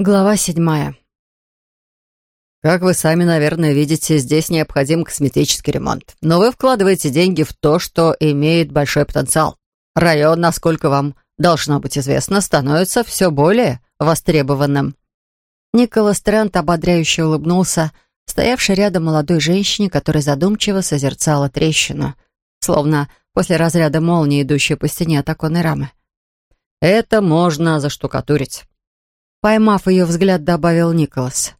Глава седьмая. Как вы сами, наверное, видите, здесь необходим косметический ремонт. Но вы вкладываете деньги в то, что имеет большой потенциал. Район, насколько вам должно быть известно, становится все более востребованным. Николас Трент ободряюще улыбнулся, стоявшей рядом молодой женщине, которая задумчиво созерцала трещину, словно после разряда молнии, идущей по стене от оконной рамы. «Это можно заштукатурить», — поймав ее взгляд, добавил Николас.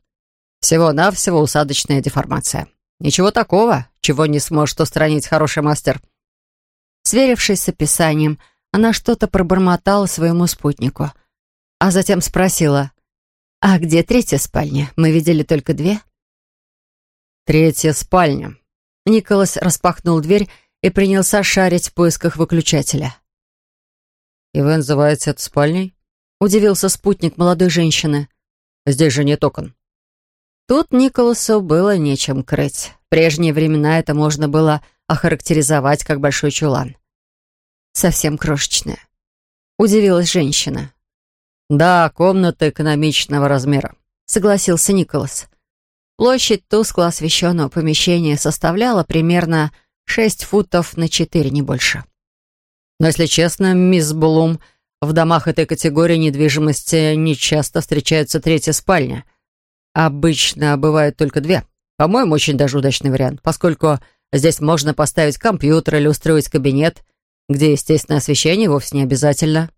«Всего-навсего усадочная деформация. Ничего такого, чего не сможет устранить хороший мастер». Сверившись с описанием, она что-то пробормотала своему спутнику, а затем спросила, «А где третья спальня? Мы видели только две?» «Третья спальня». Николас распахнул дверь и принялся шарить в поисках выключателя. «И вы называете это спальней?» — удивился спутник молодой женщины. «Здесь же нет окон». Тут Николасу было нечем крыть. В прежние времена это можно было охарактеризовать как большой чулан. «Совсем крошечная», — удивилась женщина. «Да, комната экономичного размера», — согласился Николас. Площадь тускло освещенного помещения составляла примерно шесть футов на четыре, не больше. Но, если честно, мисс Блум, в домах этой категории недвижимости не часто встречается третья спальня. Обычно бывают только две. По-моему, очень даже удачный вариант, поскольку здесь можно поставить компьютер или устроить кабинет, где естественное освещение вовсе не обязательно.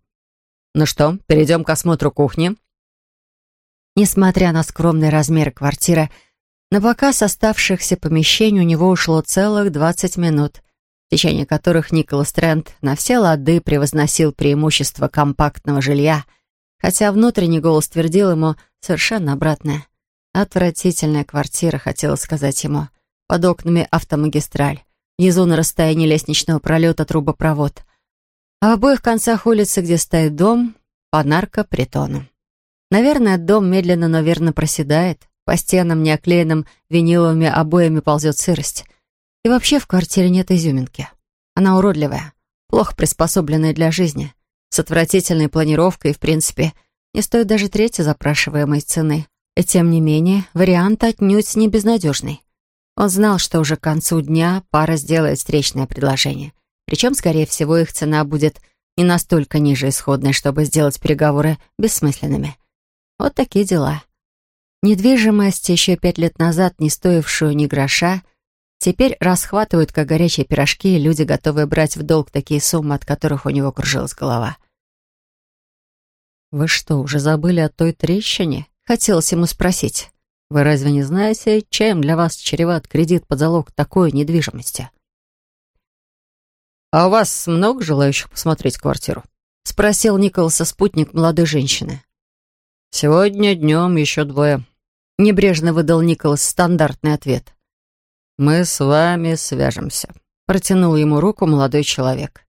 Ну что, перейдем к осмотру кухни. Несмотря на скромный размер квартиры, на показ оставшихся помещений у него ушло целых 20 минут, в течение которых Николас Трент на все лады превозносил преимущество компактного жилья, хотя внутренний голос твердил ему совершенно обратное. Отвратительная квартира, хотела сказать ему. Под окнами автомагистраль. Внизу на расстоянии лестничного пролета трубопровод. А в обоих концах улицы, где стоит дом, по наркопритону. Наверное, дом медленно, но верно проседает. По стенам, не оклеенным виниловыми обоями ползет сырость. И вообще в квартире нет изюминки. Она уродливая, плохо приспособленная для жизни, с отвратительной планировкой и, в принципе, не стоит даже трети запрашиваемой цены. И тем не менее, вариант отнюдь не безнадежный. Он знал, что уже к концу дня пара сделает встречное предложение. Причем, скорее всего, их цена будет не настолько ниже исходной, чтобы сделать переговоры бессмысленными. Вот такие дела. Недвижимость, еще пять лет назад не стоившую ни гроша, Теперь расхватывают, как горячие пирожки, и люди, готовые брать в долг такие суммы, от которых у него кружилась голова. «Вы что, уже забыли о той трещине?» — хотелось ему спросить. «Вы разве не знаете, чем для вас чреват кредит под залог такой недвижимости?» «А у вас много желающих посмотреть квартиру?» — спросил Николаса спутник молодой женщины. «Сегодня днем еще двое». Небрежно выдал Николас стандартный ответ. «Мы с вами свяжемся», — протянул ему руку молодой человек.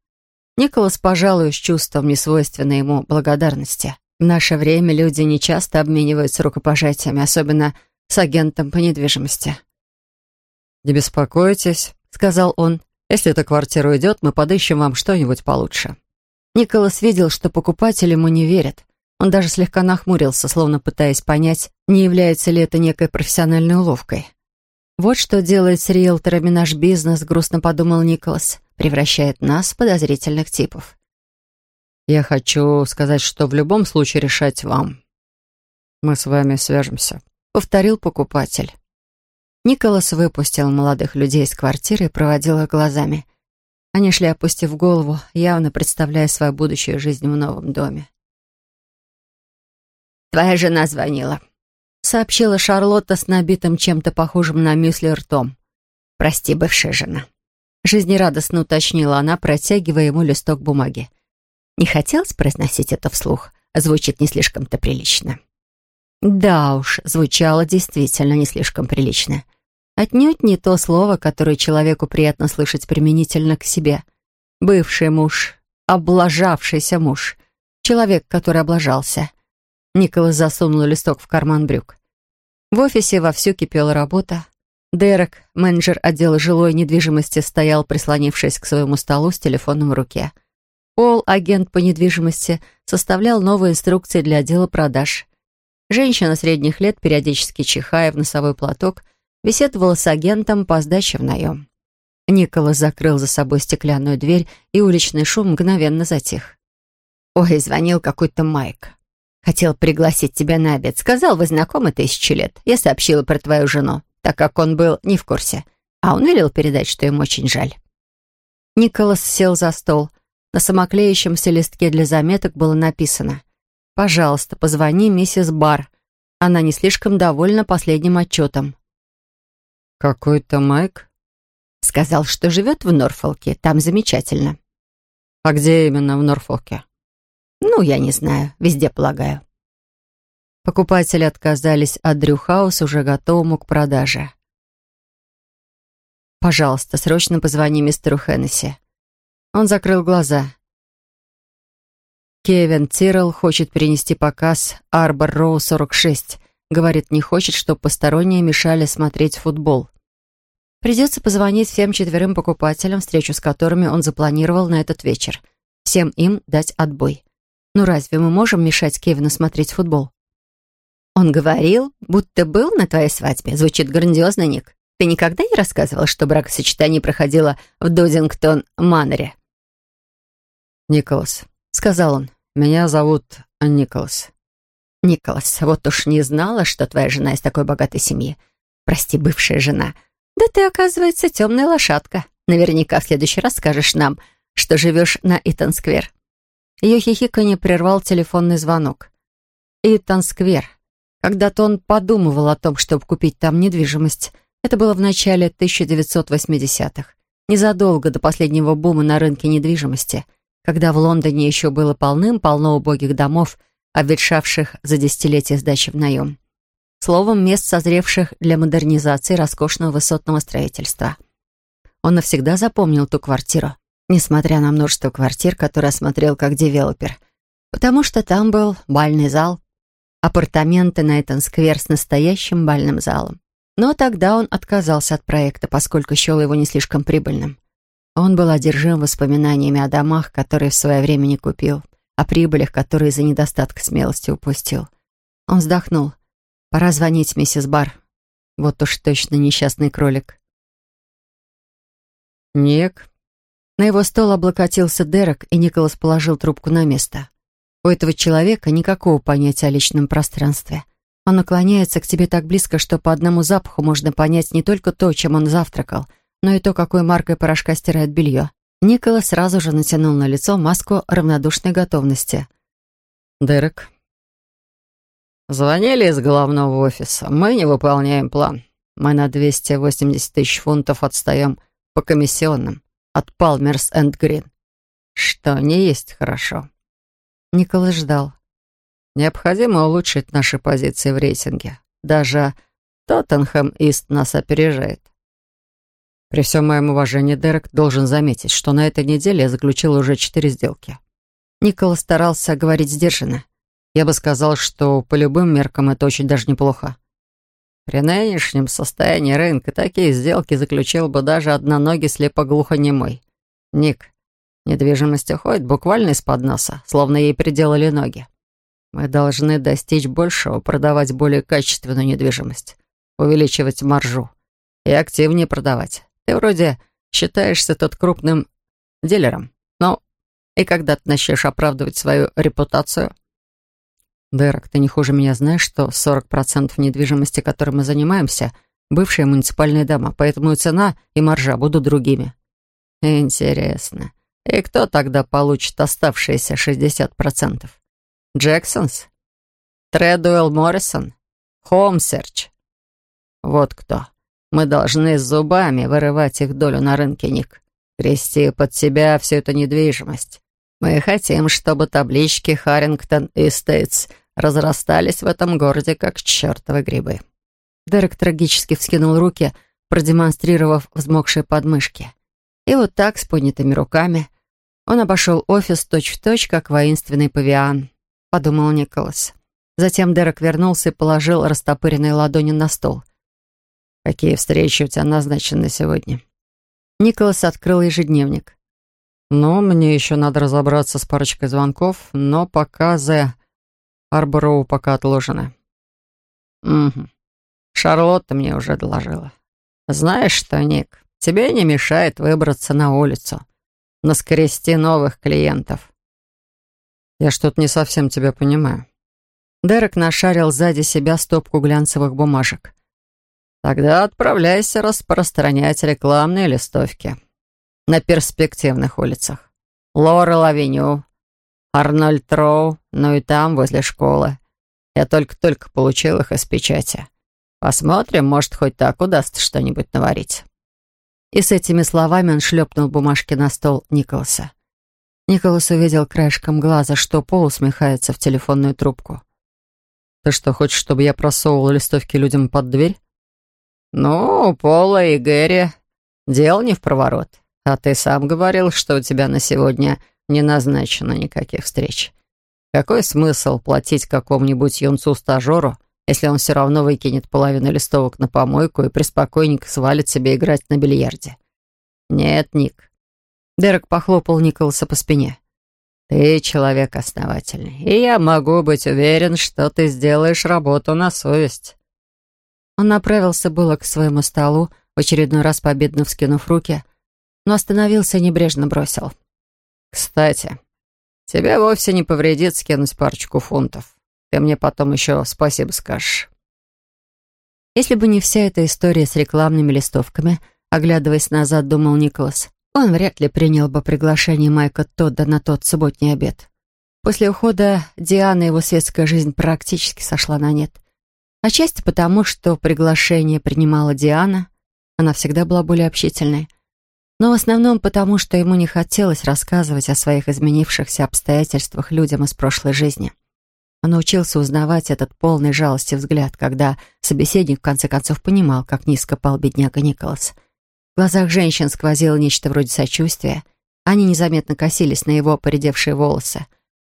Николас, пожалуй, с чувством, несвойственной ему благодарности. В наше время люди не часто обмениваются рукопожатиями, особенно с агентом по недвижимости. «Не беспокойтесь», — сказал он. «Если эта квартира уйдет, мы подыщем вам что-нибудь получше». Николас видел, что покупатель ему не верит. Он даже слегка нахмурился, словно пытаясь понять, не является ли это некой профессиональной уловкой. «Вот что делает с риэлторами наш бизнес», — грустно подумал Николас. «Превращает нас в подозрительных типов». «Я хочу сказать, что в любом случае решать вам. Мы с вами свяжемся», — повторил покупатель. Николас выпустил молодых людей из квартиры и проводил их глазами. Они шли, опустив голову, явно представляя свою будущую жизнь в новом доме. «Твоя жена звонила», сообщила Шарлотта с набитым чем-то похожим на мюсли ртом. «Прости, бывшая жена». Жизнерадостно уточнила она, протягивая ему листок бумаги. Не хотелось произносить это вслух, звучит не слишком-то прилично. Да уж, звучало действительно не слишком прилично. Отнюдь не то слово, которое человеку приятно слышать применительно к себе. Бывший муж, облажавшийся муж, человек, который облажался. Николас засунул листок в карман брюк. В офисе вовсю кипела работа. Дерек, менеджер отдела жилой недвижимости, стоял, прислонившись к своему столу с телефоном в руке. Пол, агент по недвижимости, составлял новые инструкции для отдела продаж. Женщина средних лет, периодически чихая в носовой платок, беседовала с агентом по сдаче в наем. Николас закрыл за собой стеклянную дверь, и уличный шум мгновенно затих. «Ой, звонил какой-то Майк. Хотел пригласить тебя на обед. Сказал, вы знакомы тысячи лет. Я сообщила про твою жену, так как он был не в курсе. А он велел передать, что ему очень жаль». Николас сел за стол. На самоклеящемся листке для заметок было написано «Пожалуйста, позвони миссис Бар. Она не слишком довольна последним отчетом». «Какой-то Майк?» Сказал, что живет в Норфолке. Там замечательно. «А где именно в Норфолке?» «Ну, я не знаю. Везде, полагаю». Покупатели отказались от Дрюхауса, уже готовому к продаже. «Пожалуйста, срочно позвони мистеру Хеннесси». Он закрыл глаза. Кевин Тиррелл хочет перенести показ «Арбор Роу 46». Говорит, не хочет, чтобы посторонние мешали смотреть футбол. Придется позвонить всем четверым покупателям, встречу с которыми он запланировал на этот вечер. Всем им дать отбой. Ну разве мы можем мешать Кевину смотреть футбол? Он говорил, будто был на твоей свадьбе. Звучит грандиозно, Ник. Ты никогда не рассказывал, что бракосочетание проходило в Додингтон-Маннере? «Николас», — сказал он. «Меня зовут Николас». «Николас, вот уж не знала, что твоя жена из такой богатой семьи. Прости, бывшая жена. Да ты, оказывается, темная лошадка. Наверняка в следующий раз скажешь нам, что живешь на Итан-сквер». Ее хихиканье прервал телефонный звонок. Итан-сквер. Когда-то он подумывал о том, чтобы купить там недвижимость. Это было в начале 1980-х, незадолго до последнего бума на рынке недвижимости — когда в Лондоне еще было полным-полно убогих домов, обветшавших за десятилетия сдачи в наем. Словом, мест, созревших для модернизации роскошного высотного строительства. Он навсегда запомнил ту квартиру, несмотря на множество квартир, которые осмотрел как девелопер, потому что там был бальный зал, апартаменты на этом сквер с настоящим бальным залом. Но тогда он отказался от проекта, поскольку счел его не слишком прибыльным. Он был одержим воспоминаниями о домах, которые в свое время не купил, о прибылях, которые из-за недостатка смелости упустил. Он вздохнул. «Пора звонить миссис Бар. Вот уж точно несчастный кролик». «Ник». На его стол облокотился Дерек, и Николас положил трубку на место. У этого человека никакого понятия о личном пространстве. Он наклоняется к тебе так близко, что по одному запаху можно понять не только то, чем он завтракал — но и то, какой маркой порошка стирает белье. Николас сразу же натянул на лицо маску равнодушной готовности. «Дерек». «Звонили из головного офиса. Мы не выполняем план. Мы на 280 тысяч фунтов отстаем по комиссионным от Палмерс энд Грин. Что не есть хорошо». Николас ждал. «Необходимо улучшить наши позиции в рейтинге. Даже Тоттенхэм Ист нас опережает. При всем моем уважении, Дерек должен заметить, что на этой неделе я заключил уже четыре сделки. Никола старался говорить сдержанно. Я бы сказал, что по любым меркам это очень даже неплохо. При нынешнем состоянии рынка такие сделки заключил бы даже одноногий слепоглухонемой. Ник, недвижимость уходит буквально из-под носа, словно ей приделали ноги. Мы должны достичь большего, продавать более качественную недвижимость, увеличивать маржу и активнее продавать. Ты вроде считаешься тут крупным дилером. Но и когда ты начнешь оправдывать свою репутацию? Дерек, ты не хуже меня знаешь, что 40% недвижимости, которой мы занимаемся, бывшие муниципальные дома, поэтому и цена, и маржа будут другими. Интересно. И кто тогда получит оставшиеся 60%? Джексонс? Тредуэлл Моррисон? Хомсерч? Вот кто. Мы должны зубами вырывать их долю на рынке, Ник. Крести под себя всю эту недвижимость. Мы хотим, чтобы таблички Харрингтон и Стейтс разрастались в этом городе, как чертовы грибы». Дерек трагически вскинул руки, продемонстрировав взмокшие подмышки. И вот так, с поднятыми руками, он обошел офис точь-в-точь, точь, как воинственный павиан, подумал Николас. Затем Дерек вернулся и положил растопыренные ладони на стол. «Какие встречи у тебя назначены сегодня?» Николас открыл ежедневник. «Ну, мне еще надо разобраться с парочкой звонков, но показы Арбороу пока отложены. Угу. Шарлотта мне уже доложила. Знаешь что, Ник, тебе не мешает выбраться на улицу, наскрести новых клиентов. Я что-то не совсем тебя понимаю. Дерек нашарил сзади себя стопку глянцевых бумажек. Тогда отправляйся распространять рекламные листовки на перспективных улицах. Лорел-авеню, Арнольд Роу, ну и там, возле школы. Я только-только получил их из печати. Посмотрим, может, хоть так удастся что-нибудь наварить». И с этими словами он шлепнул бумажки на стол Николаса. Николас увидел краешком глаза, что Пол усмехается в телефонную трубку. «Ты что, хочешь, чтобы я просовывал листовки людям под дверь?» «Ну, Пола и Гэри, дело не в проворот. А ты сам говорил, что у тебя на сегодня не назначено никаких встреч. Какой смысл платить какому-нибудь юнцу-стажеру, если он все равно выкинет половину листовок на помойку и преспокойненько свалит себе играть на бильярде. Нет, Ник. Дерек похлопал Николаса по спине. Ты человек основательный, и я могу быть уверен, что ты сделаешь работу на совесть. Он направился было к своему столу, в очередной раз победно вскинув руки, но остановился и небрежно бросил. «Кстати, тебе вовсе не повредит скинуть парочку фунтов. Ты мне потом еще спасибо скажешь. Если бы не вся эта история с рекламными листовками, оглядываясь назад, думал Николас, он вряд ли принял бы приглашение Майка Тодда на тот субботний обед. После ухода Дианы его светская жизнь практически сошла на нет. Отчасти потому, что приглашение принимала Диана, она всегда была более общительной, но в основном потому, что ему не хотелось рассказывать о своих изменившихся обстоятельствах людям из прошлой жизни. Он научился узнавать этот полный жалости взгляд, когда собеседник в конце концов понимал, как низко пал бедняга Николас. В глазах женщин сквозило нечто вроде сочувствия. Они незаметно косились на его поредевшие волосы.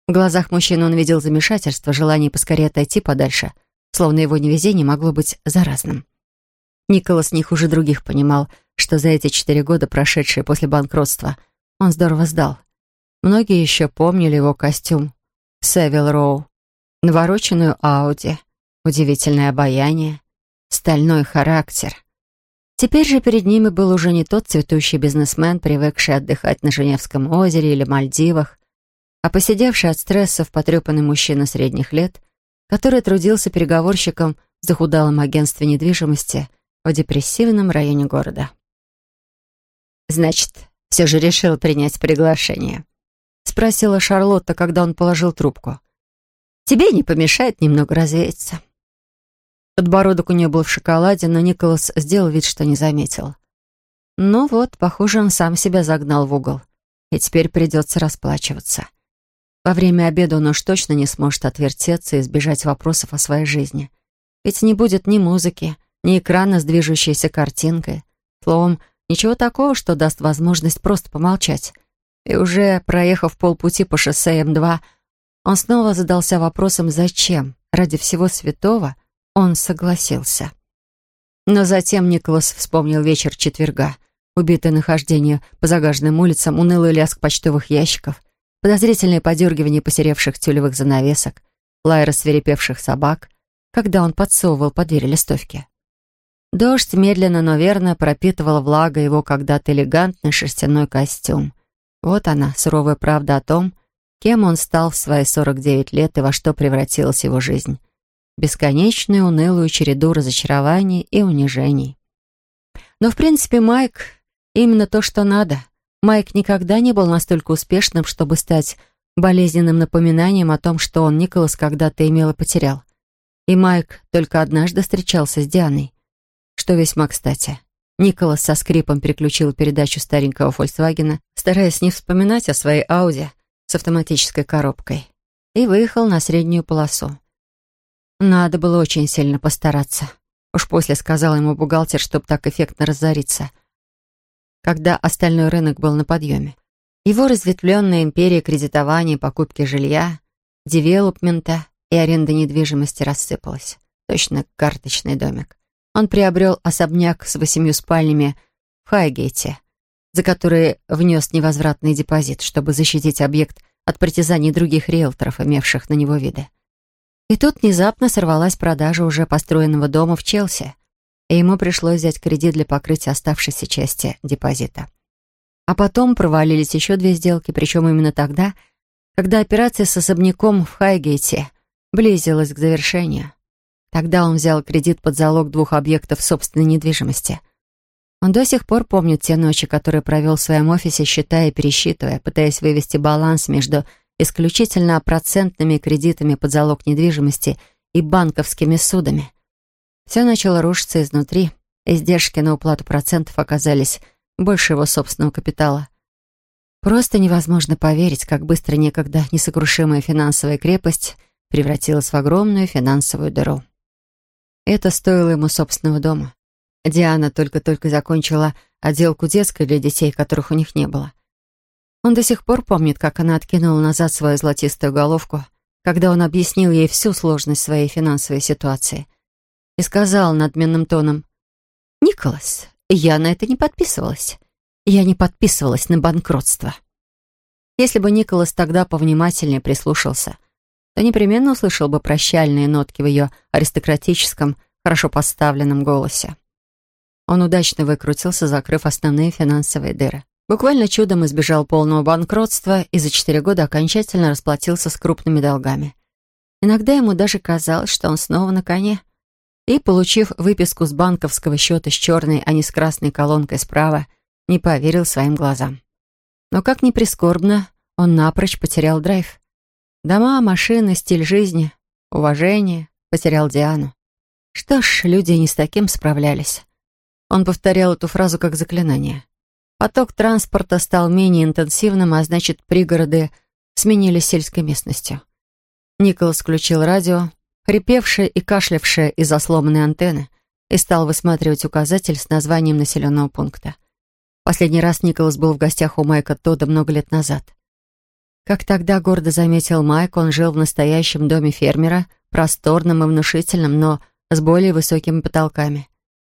В глазах мужчины он видел замешательство, желание поскорее отойти подальше, словно его невезение могло быть заразным. Николас не хуже других понимал, что за эти четыре года, прошедшие после банкротства, он здорово сдал. Многие еще помнили его костюм Севил Роу, навороченную Ауди, удивительное обаяние, стальной характер. Теперь же перед ними был уже не тот цветущий бизнесмен, привыкший отдыхать на Женевском озере или Мальдивах, а посидевший от стресса в потрепанный мужчина средних лет, который трудился переговорщиком в захудалом агентстве недвижимости в депрессивном районе города. «Значит, все же решил принять приглашение?» — спросила Шарлотта, когда он положил трубку. Тебе не помешает немного развеяться». Подбородок у нее был в шоколаде, но Николас сделал вид, что не заметил. Ну вот, похоже, он сам себя загнал в угол. И теперь придется расплачиваться. Во время обеда он уж точно не сможет отвертеться и избежать вопросов о своей жизни. Ведь не будет ни музыки, ни экрана с движущейся картинкой. Словом, ничего такого, что даст возможность просто помолчать. И уже проехав полпути по шоссе М2, он снова задался вопросом, зачем, ради всего святого, он согласился. Но затем Николас вспомнил вечер четверга, убитое нахождение по загаженным улицам, унылый лязг почтовых ящиков, подозрительное подергивание посеревших тюлевых занавесок, лай рассверепевших собак, когда он подсовывал под дверь листовки. Дождь медленно, но верно пропитывал влага его когда-то элегантный шерстяной костюм. Вот она, суровая правда о том, Кем он стал в свои 49 лет и во что превратилась его жизнь? Бесконечную унылую череду разочарований и унижений. Но, в принципе, Майк — именно то, что надо. Майк никогда не был настолько успешным, чтобы стать болезненным напоминанием о том, что он, Николас, когда-то имел и потерял. И Майк только однажды встречался с Дианой. Что весьма кстати. Николас со скрипом переключил передачу старенького «Фольксвагена», стараясь не вспоминать о своей «Ауди», с автоматической коробкой и выехал на среднюю полосу. Надо было очень сильно постараться. Уж после сказал ему бухгалтер, чтобы так эффектно разориться. Когда остальной рынок был на подъеме. Его разветвленная империя кредитования, покупки жилья, девелопмента и аренды недвижимости рассыпалась. Точно карточный домик. Он приобрел особняк с восемью спальнями в Хайгейте, за которые внес невозвратный депозит, чтобы защитить объект от притязаний других риэлторов, имевших на него виды. И тут внезапно сорвалась продажа уже построенного дома в Челси, и ему пришлось взять кредит для покрытия оставшейся части депозита. А потом провалились еще две сделки, причем именно тогда, когда операция с особняком в Хайгейте близилась к завершению. Тогда он взял кредит под залог двух объектов собственной недвижимости. Он до сих пор помнит те ночи, которые провел в своем офисе, считая и пересчитывая, пытаясь вывести баланс между исключительно процентными кредитами под залог недвижимости и банковскими судами. Все начало рушиться изнутри. Издержки на уплату процентов оказались больше его собственного капитала. Просто невозможно поверить, как быстро некогда несокрушимая финансовая крепость превратилась в огромную финансовую дыру. Это стоило ему собственного дома. Диана только-только закончила отделку детской для детей, которых у них не было. Он до сих пор помнит, как она откинула назад свою золотистую головку, когда он объяснил ей всю сложность своей финансовой ситуации. И сказал надменным тоном, «Николас, я на это не подписывалась. Я не подписывалась на банкротство. Если бы Николас тогда повнимательнее прислушался, то непременно услышал бы прощальные нотки в ее аристократическом, хорошо поставленном голосе. Он удачно выкрутился, закрыв основные финансовые дыры. Буквально чудом избежал полного банкротства и за четыре года окончательно расплатился с крупными долгами. Иногда ему даже казалось, что он снова на коне — и, получив выписку с банковского счета с черной, а не с красной колонкой справа, не поверил своим глазам. Но, как ни прискорбно, он напрочь потерял драйв. Дома, машины, стиль жизни, уважение, потерял Диану. Что ж, люди не с таким справлялись. Он повторял эту фразу как заклинание. Поток транспорта стал менее интенсивным, а значит, пригороды сменились сельской местностью. Николас включил радио, хрипевшая и кашлявшая из-за сломанной антенны, и стал высматривать указатель с названием населенного пункта. Последний раз Николас был в гостях у Майка Тода много лет назад. Как тогда гордо заметил Майк, он жил в настоящем доме фермера, просторном и внушительном, но с более высокими потолками,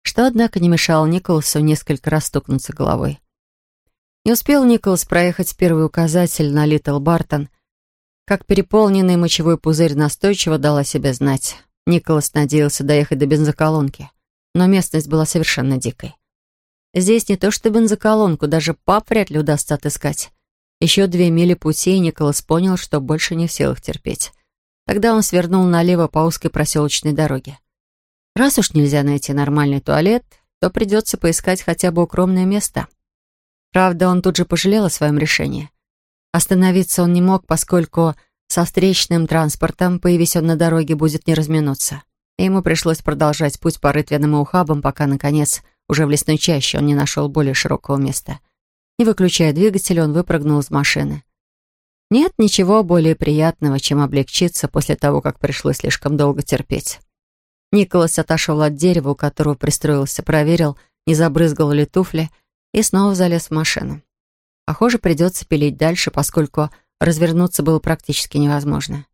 что, однако, не мешало Николасу несколько раз стукнуться головой. Не успел Николас проехать первый указатель на Литл Бартон, как переполненный мочевой пузырь настойчиво дал о себе знать. Николас надеялся доехать до бензоколонки, но местность была совершенно дикой. Здесь не то что бензоколонку, даже пап вряд ли удастся отыскать. Еще две мили пути, и Николас понял, что больше не в силах терпеть. Тогда он свернул налево по узкой проселочной дороге. Раз уж нельзя найти нормальный туалет, то придется поискать хотя бы укромное место. Правда, он тут же пожалел о своем решении. Остановиться он не мог, поскольку со встречным транспортом, появись он на дороге, будет не разминуться. И ему пришлось продолжать путь по рытвенным ухабам, пока, наконец, уже в лесной чаще он не нашел более широкого места. Не выключая двигатель, он выпрыгнул из машины. Нет ничего более приятного, чем облегчиться после того, как пришлось слишком долго терпеть. Николас отошел от дерева, у которого пристроился, проверил, не забрызгал ли туфли, и снова залез в машину. Похоже, придется пилить дальше, поскольку развернуться было практически невозможно.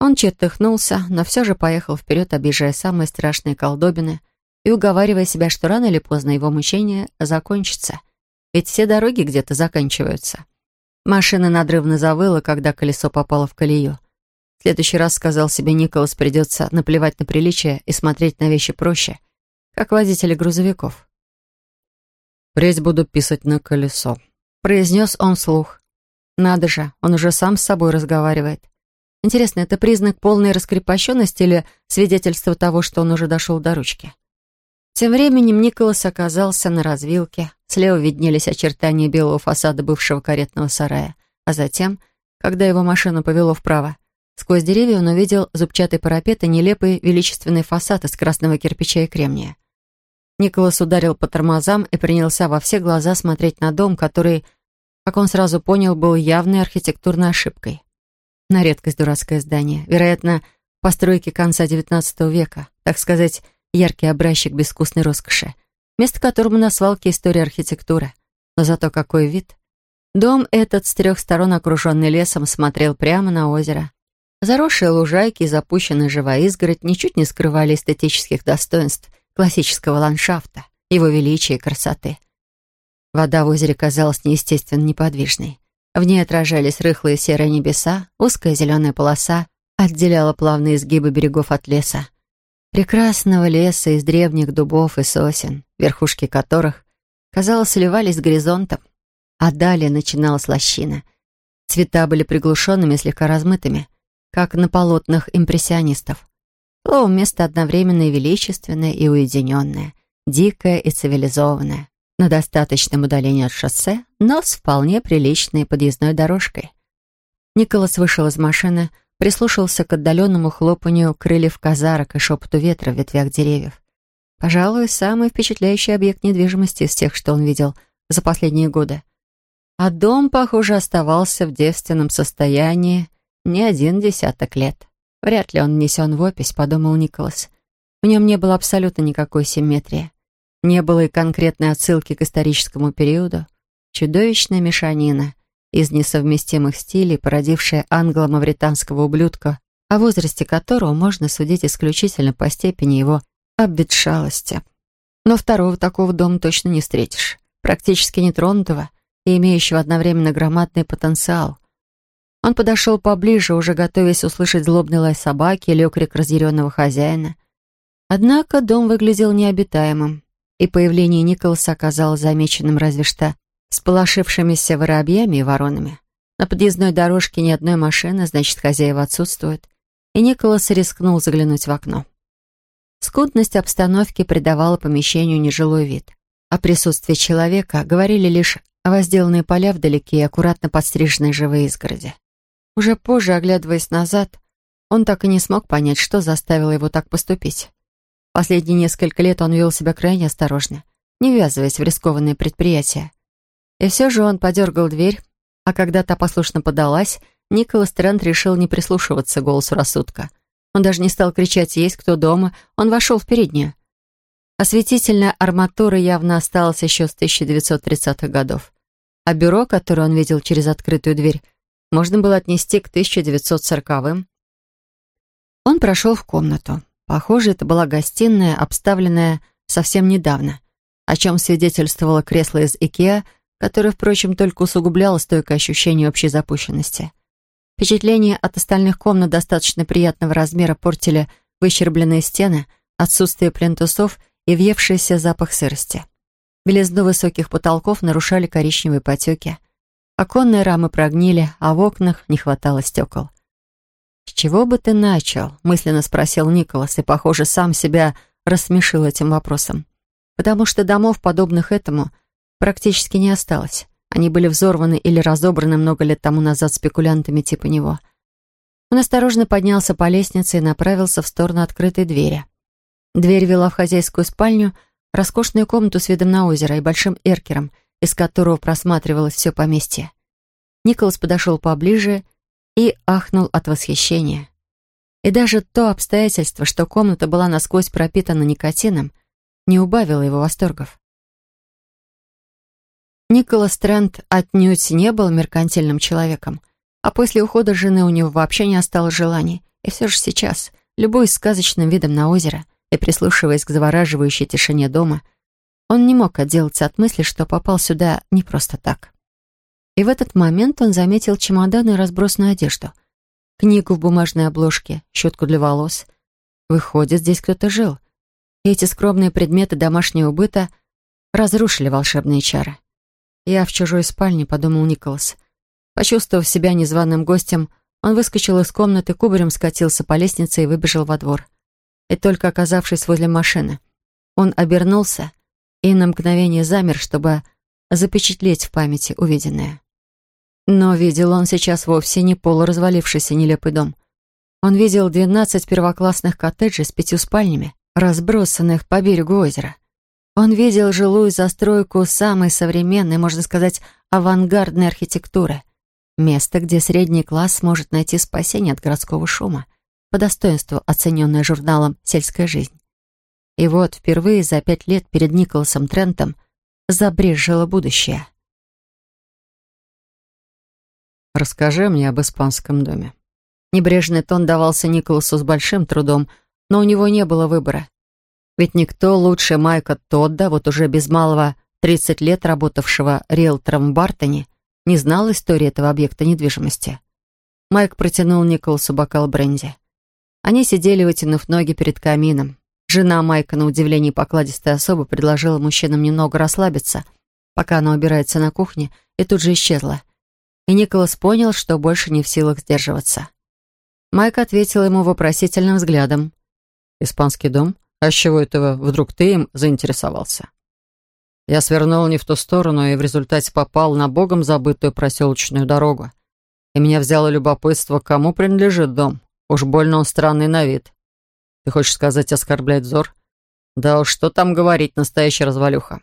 Он чертыхнулся, но все же поехал вперед, обижая самые страшные колдобины и уговаривая себя, что рано или поздно его мучение закончится. Ведь все дороги где-то заканчиваются. Машина надрывно завыла, когда колесо попало в колею. В следующий раз, сказал себе Николас, придется наплевать на приличие и смотреть на вещи проще, как водители грузовиков. «Впредь буду писать на колесо», произнес он вслух. Надо же, он уже сам с собой разговаривает. Интересно, это признак полной раскрепощенности или свидетельство того, что он уже дошел до ручки? Тем временем Николас оказался на развилке. Слева виднелись очертания белого фасада бывшего каретного сарая. А затем, когда его машину повело вправо, сквозь деревья он увидел зубчатый парапет и нелепый величественный фасад из красного кирпича и кремния. Николас ударил по тормозам и принялся во все глаза смотреть на дом, который, как он сразу понял, был явной архитектурной ошибкой. На редкость дурацкое здание. Вероятно, постройки конца XIX века, так сказать, яркий образчик безвкусной роскоши, место которому на свалке история архитектуры. Но зато какой вид. Дом этот с трех сторон, окруженный лесом, смотрел прямо на озеро. Заросшие лужайки и запущенная живая изгородь ничуть не скрывали эстетических достоинств классического ландшафта, его величия и красоты. Вода в озере казалась неестественно неподвижной. В ней отражались рыхлые серые небеса, узкая зеленая полоса, отделяла плавные изгибы берегов от леса. Прекрасного леса из древних дубов и сосен, верхушки которых, казалось, сливались с горизонтом. А далее начиналась лощина. Цвета были приглушенными, слегка размытыми, как на полотнах импрессионистов. Словом, место одновременно и величественное, и уединенное, дикое и цивилизованное, на достаточном удалении от шоссе, но с вполне приличной подъездной дорожкой. Николас вышел из машины, прислушался к отдаленному хлопанию крыльев казарок и шепоту ветра в ветвях деревьев. Пожалуй, самый впечатляющий объект недвижимости из тех, что он видел за последние годы. А дом, похоже, оставался в девственном состоянии не один десяток лет. Вряд ли он внесен в опись, подумал Николас. В нем не было абсолютно никакой симметрии. Не было и конкретной отсылки к историческому периоду. Чудовищная мешанина из несовместимых стилей, породившая англо-мавританского ублюдка, о возрасте которого можно судить исключительно по степени его обветшалости. Но второго такого дома точно не встретишь, практически нетронутого и имеющего одновременно громадный потенциал. Он подошел поближе, уже готовясь услышать злобный лай собаки или окрик разъяренного хозяина. Однако дом выглядел необитаемым, и появление Николаса оказалось замеченным разве что сполошившимися воробьями и воронами. На подъездной дорожке ни одной машины, значит, хозяева отсутствуют, и Николас рискнул заглянуть в окно. Скудность обстановки придавала помещению нежилой вид. О присутствии человека говорили лишь возделанные поля вдалеке и аккуратно подстриженные живые изгороди. Уже позже, оглядываясь назад, он так и не смог понять, что заставило его так поступить. Последние несколько лет он вел себя крайне осторожно, не ввязываясь в рискованные предприятия. И все же он подергал дверь, а когда та послушно подалась, Николас Трент решил не прислушиваться голосу рассудка. Он даже не стал кричать «Есть кто дома?», он вошел в переднюю. Осветительная арматура явно осталась еще с 1930-х годов. А бюро, которое он видел через открытую дверь, можно было отнести к 1940-м. Он прошел в комнату. Похоже, это была гостиная, обставленная совсем недавно, о чем свидетельствовало кресло из Икеа, которое, впрочем, только усугубляло стойкое ощущение общей запущенности. Впечатление от остальных комнат достаточно приятного размера портили выщербленные стены, отсутствие плинтусов и въевшийся запах сырости. Белизну высоких потолков нарушали коричневые потеки. Оконные рамы прогнили, а в окнах не хватало стекол. «С чего бы ты начал?» — мысленно спросил Николас и, похоже, сам себя рассмешил этим вопросом. Потому что домов, подобных этому, практически не осталось. Они были взорваны или разобраны много лет тому назад спекулянтами типа него. Он осторожно поднялся по лестнице и направился в сторону открытой двери. Дверь вела в хозяйскую спальню, роскошную комнату с видом на озеро и большим эркером — из которого просматривалось все поместье. Николас подошел поближе и ахнул от восхищения. И даже то обстоятельство, что комната была насквозь пропитана никотином, не убавило его восторгов. Николас Трент отнюдь не был меркантильным человеком, а после ухода жены у него вообще не осталось желаний. И все же сейчас, любуясь сказочным видом на озеро и прислушиваясь к завораживающей тишине дома, он не мог отделаться от мысли, что попал сюда не просто так. И в этот момент он заметил чемоданы и разбросанную одежду. Книгу в бумажной обложке, щетку для волос. Выходит, здесь кто-то жил. И эти скромные предметы домашнего быта разрушили волшебные чары. «Я в чужой спальне», — подумал Николас. Почувствовав себя незваным гостем, он выскочил из комнаты, кубарем скатился по лестнице и выбежал во двор. И только оказавшись возле машины, он обернулся — и на мгновение замер, чтобы запечатлеть в памяти увиденное. Но видел он сейчас вовсе не полуразвалившийся нелепый дом. Он видел двенадцать первоклассных коттеджей с пятью спальнями, разбросанных по берегу озера. Он видел жилую застройку самой современной, можно сказать, авангардной архитектуры. Место, где средний класс может найти спасение от городского шума, по достоинству оцененное журналом «Сельская жизнь». И вот впервые за пять лет перед Николасом Трентом забрежило будущее. «Расскажи мне об испанском доме». Небрежный тон давался Николасу с большим трудом, но у него не было выбора. Ведь никто лучше Майка Тодда, вот уже без малого 30 лет работавшего риэлтором в Бартоне, не знал истории этого объекта недвижимости. Майк протянул Николасу бокал бренди. Они сидели, вытянув ноги перед камином. Жена Майка, на удивление покладистая особа, предложила мужчинам немного расслабиться, пока она убирается на кухне, и тут же исчезла. И Николас понял, что больше не в силах сдерживаться. Майк ответил ему вопросительным взглядом. «Испанский дом? А с чего этого вдруг ты им заинтересовался?» Я свернул не в ту сторону и в результате попал на богом забытую проселочную дорогу. И меня взяло любопытство, кому принадлежит дом. Уж больно он странный на вид. Ты хочешь сказать, оскорбляет взор? Да уж, что там говорить, настоящая развалюха.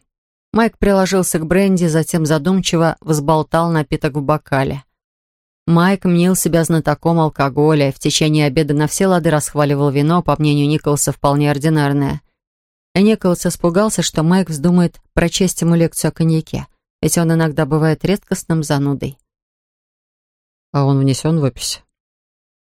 Майк приложился к бренди, затем задумчиво взболтал напиток в бокале. Майк мнил себя знатоком алкоголя и в течение обеда на все лады расхваливал вино, по мнению Николаса, вполне ординарное. И Николас испугался, что Майк вздумает прочесть ему лекцию о коньяке, ведь он иногда бывает редкостным занудой. А он внесен в опись.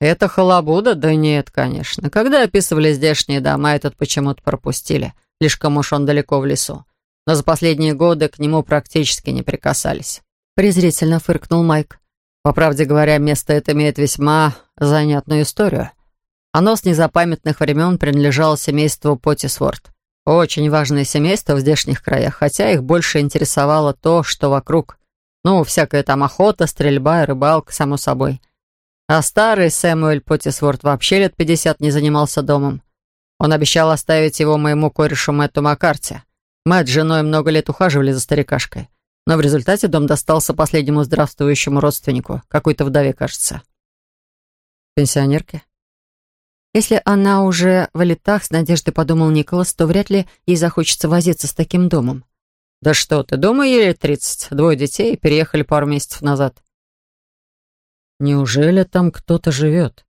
Это халабуда? Да нет, конечно. Когда описывали здешние дома, этот почему-то пропустили. Слишком уж он далеко в лесу. Но за последние годы к нему практически не прикасались. Презрительно фыркнул Майк. По правде говоря, место это имеет весьма занятную историю. Оно с незапамятных времен принадлежало семейству Поттисворт. Очень важное семейство в здешних краях, хотя их больше интересовало то, что вокруг. Ну, всякая там охота, стрельба и рыбалка, само собой. А старый Сэмуэль Поттисворт вообще лет пятьдесят не занимался домом. Он обещал оставить его моему корешу Мэтту Маккарти. Мэтт с женой много лет ухаживали за старикашкой. Но в результате дом достался последнему здравствующему родственнику, какой-то вдове, кажется. Пенсионерке? Если она уже в летах, с надеждой подумал Николас, то вряд ли ей захочется возиться с таким домом. «Да что ты, дома ей тридцать, двое детей, переехали пару месяцев назад». «Неужели там кто-то живет?»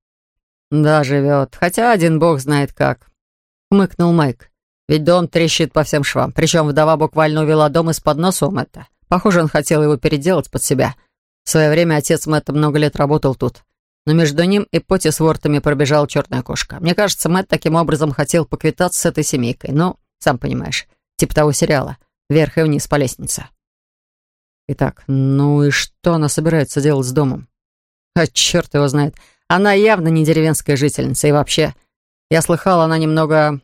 «Да, живет, хотя один бог знает как», — хмыкнул Майк. «Ведь дом трещит по всем швам, причем вдова буквально увела дом из-под носа Мэтта. Похоже, он хотел его переделать под себя. В свое время отец Мэтта много лет работал тут. Но между ним и Поти с Вортами пробежала черная кошка. Мне кажется, Мэтт таким образом хотел поквитаться с этой семейкой. Ну, сам понимаешь, типа того сериала. Вверх и вниз по лестнице. Итак, ну и что она собирается делать с домом? А черт его знает. Она явно не деревенская жительница. И вообще, я слыхал, она немного...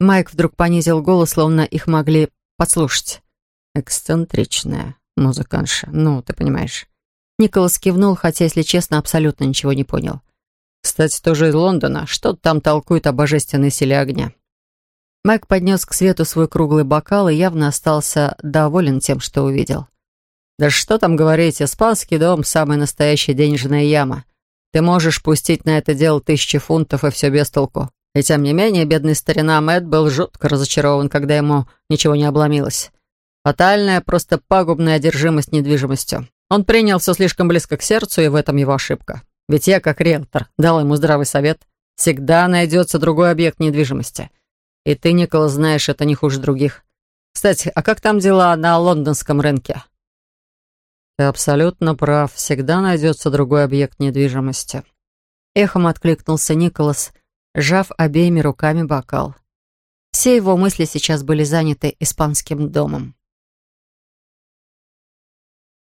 Майк вдруг понизил голос, словно их могли подслушать. Эксцентричная музыканша, ну, ты понимаешь. Николас кивнул, хотя, если честно, абсолютно ничего не понял. Кстати, тоже из Лондона. Что там толкует о божественной силе огня? Майк поднес к свету свой круглый бокал и явно остался доволен тем, что увидел. «Да что там говорить, испанский дом — самая настоящая денежная яма. Ты можешь пустить на это дело тысячи фунтов, и все без толку. И тем не менее, бедный старина Мэтт был жутко разочарован, когда ему ничего не обломилось. Фатальная, просто пагубная одержимость недвижимостью. Он принял все слишком близко к сердцу, и в этом его ошибка. Ведь я, как риэлтор, дал ему здравый совет. Всегда найдется другой объект недвижимости. И ты, Николас, знаешь, это не хуже других. Кстати, а как там дела на лондонском рынке? Ты абсолютно прав. Всегда найдется другой объект недвижимости. Эхом откликнулся Николас, сжав обеими руками бокал. Все его мысли сейчас были заняты испанским домом.